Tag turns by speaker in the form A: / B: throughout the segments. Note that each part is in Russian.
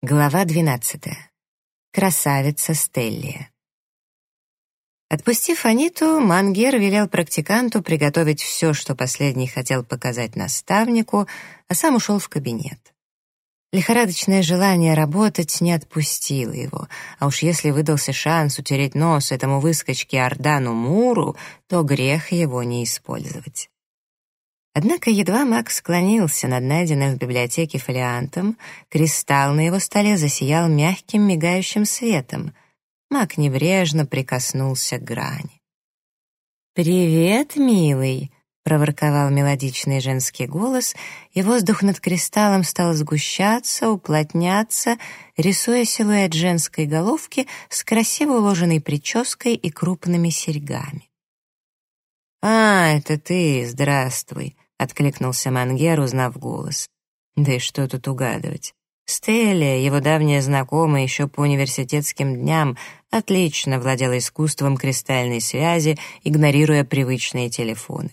A: Глава 12. Красавица Стеллия. Отпустив Аниту, Мангер велел практиканту приготовить все, что последний хотел показать наставнику, а сам ушел в кабинет. Лихорадочное желание работать не отпустило его, а уж если выдался шанс утереть нос этому выскочке Ордану Муру, то грех его не использовать. Однако едва Макс склонился над найденным в библиотеке фолиантом, кристалл на его столе засиял мягким мигающим светом. Мак небрежно прикоснулся к грани. «Привет, милый!» — проворковал мелодичный женский голос, и воздух над кристаллом стал сгущаться, уплотняться, рисуя силуэт женской головки с красиво уложенной прической и крупными серьгами. «А, это ты, здравствуй!» — откликнулся Мангер, узнав голос. Да и что тут угадывать? Стелли, его давняя знакомая еще по университетским дням, отлично владела искусством кристальной связи, игнорируя привычные телефоны.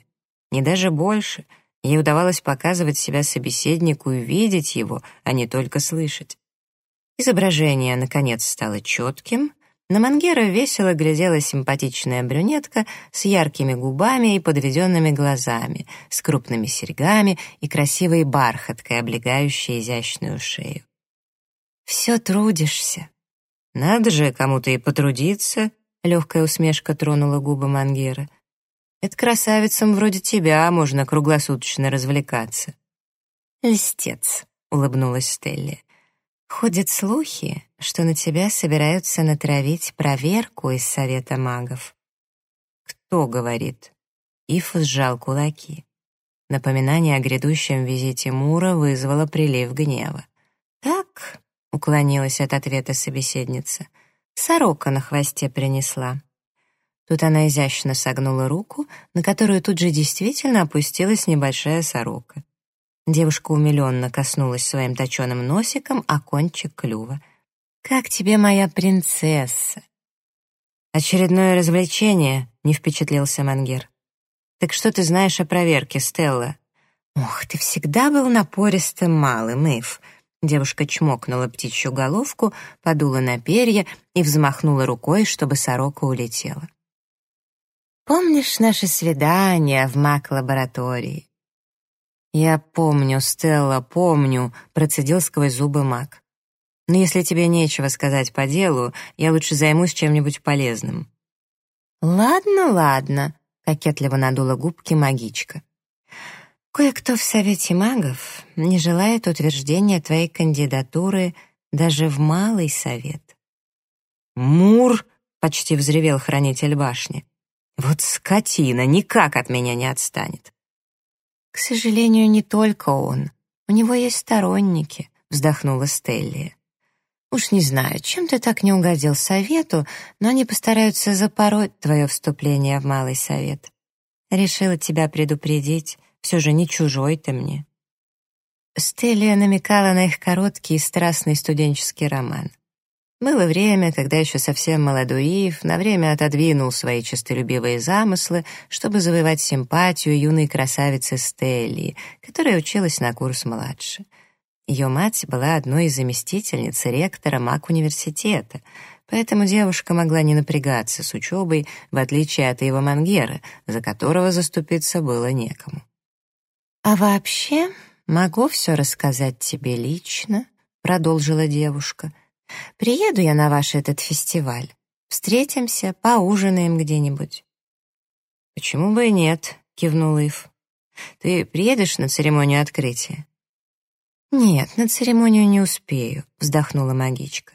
A: Не даже больше. Ей удавалось показывать себя собеседнику и видеть его, а не только слышать. Изображение, наконец, стало четким — на Мангера весело глядела симпатичная брюнетка с яркими губами и подведенными глазами, с крупными серьгами и красивой бархаткой, облегающей изящную шею. «Все трудишься». «Надо же кому-то и потрудиться», — легкая усмешка тронула губы Мангера. «Это красавицам вроде тебя можно круглосуточно развлекаться». «Льстец», — улыбнулась Стелли. Ходят слухи, что на тебя собираются натравить проверку из Совета магов. Кто говорит? Иф сжал кулаки. Напоминание о грядущем визите Мура вызвало прилив гнева. «Так», — уклонилась от ответа собеседница, — «сорока на хвосте принесла». Тут она изящно согнула руку, на которую тут же действительно опустилась небольшая сорока. Девушка умиленно коснулась своим точеным носиком о кончик клюва. «Как тебе моя принцесса?» «Очередное развлечение», — не впечатлился Мангер. «Так что ты знаешь о проверке, Стелла?» «Ох, ты всегда был напористым малым, Ив». Девушка чмокнула птичью головку, подула на перья и взмахнула рукой, чтобы сорока улетела. «Помнишь наше свидание в мак-лаборатории? «Я помню, Стелла, помню», — процедил сквозь зубы маг. «Но если тебе нечего сказать по делу, я лучше займусь чем-нибудь полезным». «Ладно, ладно», — кокетливо надула губки магичка. «Кое-кто в Совете магов не желает утверждения твоей кандидатуры даже в Малый Совет». «Мур!» — почти взревел хранитель башни. «Вот скотина, никак от меня не отстанет». «К сожалению, не только он. У него есть сторонники», — вздохнула Стелли. «Уж не знаю, чем ты так не угодил совету, но они постараются запороть твое вступление в Малый Совет. Решила тебя предупредить, все же не чужой ты мне». Стеллия намекала на их короткий и страстный студенческий роман. Было время, когда еще совсем молодой Ив на время отодвинул свои честолюбивые замыслы, чтобы завоевать симпатию юной красавицы Стелли, которая училась на курс младше. Ее мать была одной из заместительниц ректора МАК-университета, поэтому девушка могла не напрягаться с учебой, в отличие от Ива Мангера, за которого заступиться было некому. «А вообще, могу все рассказать тебе лично», — продолжила девушка, — Приеду я на ваш этот фестиваль. Встретимся, поужинаем где-нибудь». «Почему бы и нет?» — кивнул Ив. «Ты приедешь на церемонию открытия?» «Нет, на церемонию не успею», — вздохнула магичка.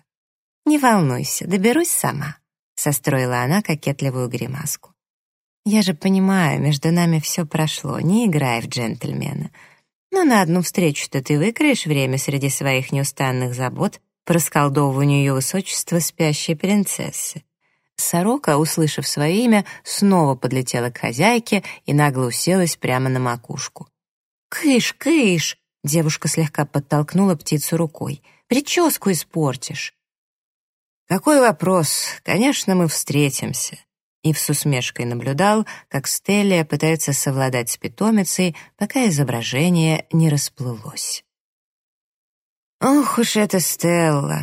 A: «Не волнуйся, доберусь сама», — состроила она кокетливую гримаску. «Я же понимаю, между нами все прошло, не играй в джентльмена. Но на одну встречу-то ты выкроешь время среди своих неустанных забот по расколдовыванию ее высочества спящей принцессы. Сорока, услышав свое имя, снова подлетела к хозяйке и нагло уселась прямо на макушку. «Кыш, кыш!» — девушка слегка подтолкнула птицу рукой. «Прическу испортишь!» «Какой вопрос? Конечно, мы встретимся!» Ив с усмешкой наблюдал, как Стеллия пытается совладать с питомицей, пока изображение не расплылось. Ох уж эта Стелла.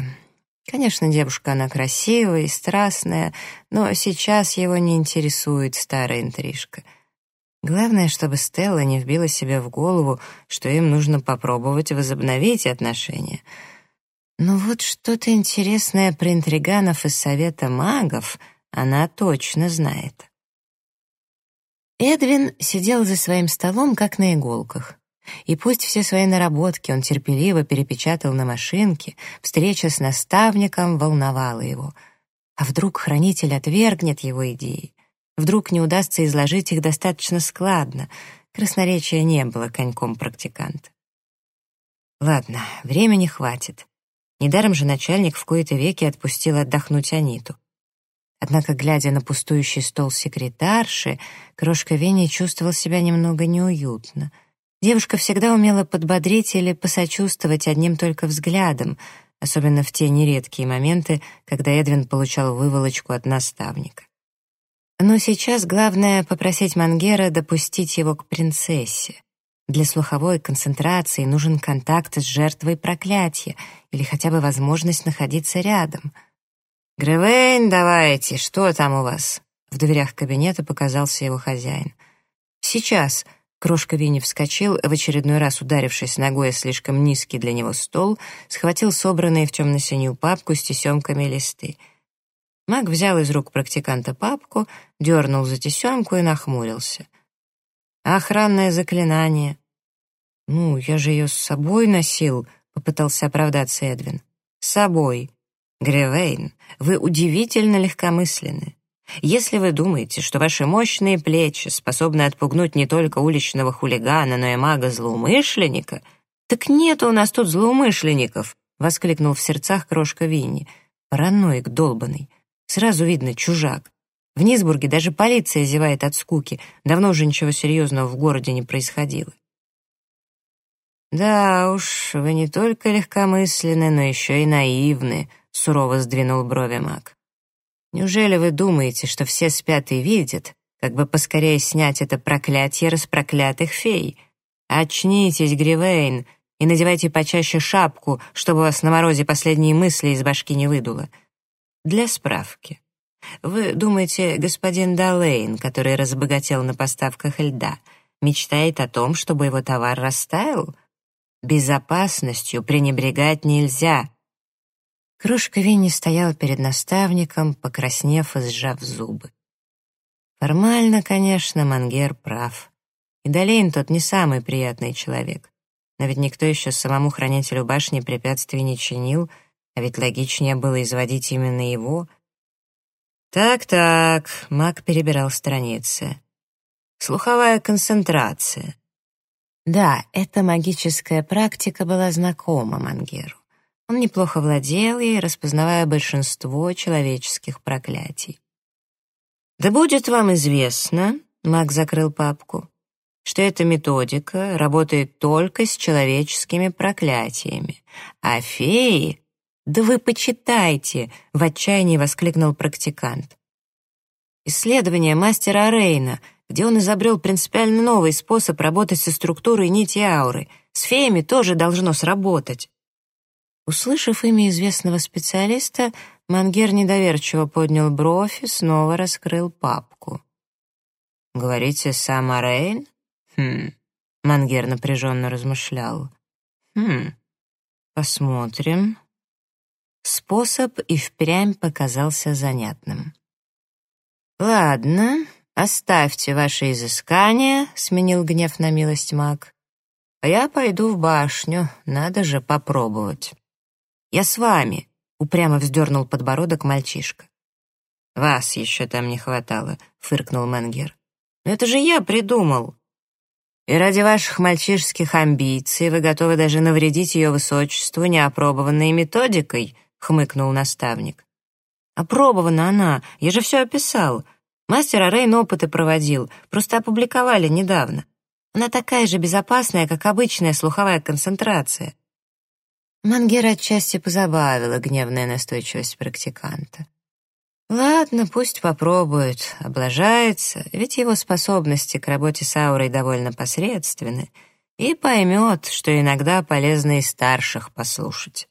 A: Конечно, девушка она красивая и страстная, но сейчас его не интересует старая интрижка. Главное, чтобы Стелла не вбила себе в голову, что им нужно попробовать возобновить отношения. Но вот что-то интересное про интриганов из Совета магов она точно знает. Эдвин сидел за своим столом, как на иголках. И пусть все свои наработки он терпеливо перепечатал на машинке, встреча с наставником волновала его. А вдруг хранитель отвергнет его идеи? Вдруг не удастся изложить их достаточно складно? Красноречия не было коньком практиканта. Ладно, времени хватит. Недаром же начальник в кои-то веки отпустил отдохнуть Аниту. Однако, глядя на пустующий стол секретарши, крошка Вени чувствовал себя немного неуютно — Девушка всегда умела подбодрить или посочувствовать одним только взглядом, особенно в те нередкие моменты, когда Эдвин получал выволочку от наставника. Но сейчас главное — попросить Мангера допустить его к принцессе. Для слуховой концентрации нужен контакт с жертвой проклятия или хотя бы возможность находиться рядом. «Гревейн, давайте, что там у вас?» В дверях кабинета показался его хозяин. «Сейчас», Крошка Винни вскочил, в очередной раз ударившись ногой о слишком низкий для него стол, схватил собранные в темно-синюю папку с тесемками листы. Маг взял из рук практиканта папку, дернул за тесемку и нахмурился. «Охранное заклинание». «Ну, я же ее с собой носил», — попытался оправдаться Эдвин. «С собой. Гревейн, вы удивительно легкомысленны. Если вы думаете, что ваши мощные плечи способны отпугнуть не только уличного хулигана, но и мага-злоумышленника, так нет у нас тут злоумышленников, воскликнул в сердцах крошка Винни. Параноик долбанный. Сразу видно чужак. В Низбурге даже полиция зевает от скуки. Давно уже ничего серьезного в городе не происходило. «Да уж, вы не только легкомысленны, но еще и наивны», — сурово сдвинул брови маг. Неужели вы думаете, что все спят и видят, как бы поскорее снять это проклятие распроклятых фей? Очнитесь, Гривейн, и надевайте почаще шапку, чтобы вас на морозе последние мысли из башки не выдуло. Для справки. Вы думаете, господин Далейн, который разбогател на поставках льда, мечтает о том, чтобы его товар растаял? Безопасностью пренебрегать нельзя. Кружка Винни стояла перед наставником, покраснев и сжав зубы. Формально, конечно, Мангер прав. И Долейн тот не самый приятный человек. Но ведь никто еще самому хранителю башни препятствий не чинил, а ведь логичнее было изводить именно его. Так-так, маг перебирал страницы. Слуховая концентрация. Да, эта магическая практика была знакома Мангеру. Он неплохо владел ей, распознавая большинство человеческих проклятий. «Да будет вам известно», — Мак закрыл папку, «что эта методика работает только с человеческими проклятиями, а феи...» «Да вы почитайте!» — в отчаянии воскликнул практикант. Исследование мастера Рейна, где он изобрел принципиально новый способ работать со структурой нити ауры. С феями тоже должно сработать. Услышав имя известного специалиста, Мангер недоверчиво поднял бровь и снова раскрыл папку. «Говорите, сама Рейн?» «Хм...» — Мангер напряженно размышлял. «Хм... Посмотрим...» Способ и впрямь показался занятным. «Ладно, оставьте ваши изыскания», — сменил гнев на милость маг. «А я пойду в башню, надо же попробовать». Я с вами», — упрямо вздернул подбородок мальчишка. «Вас еще там не хватало», — фыркнул Менгер. «Но это же я придумал». «И ради ваших мальчишеских амбиций вы готовы даже навредить ее высочеству неопробованной методикой», — хмыкнул наставник. «Опробована она, я же все описал. Мастер Арейн опыты проводил, просто опубликовали недавно. Она такая же безопасная, как обычная слуховая концентрация. Мангера отчасти позабавила гневная настойчивость практиканта. Ладно, пусть попробует, облажается, ведь его способности к работе с аурой довольно посредственны, и поймет, что иногда полезно и старших послушать.